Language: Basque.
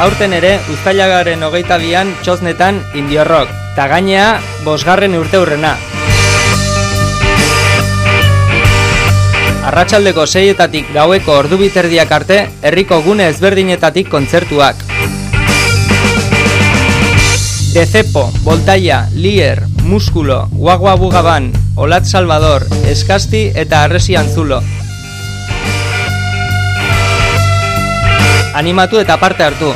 aurten ere uztailagaren hogeita bian txosnetan indiorrok, eta gainea bosgarren urte hurrena. Arratxaldeko seietatik gaueko ordu biterdiak arte, herriko gune ezberdinetatik kontzertuak. Decepo, Voltaia, Lier, Muskulo, Guagua Bugaban, Olat Salvador, Eskasti eta Arresian Zulo. Animatu eta parte hartu.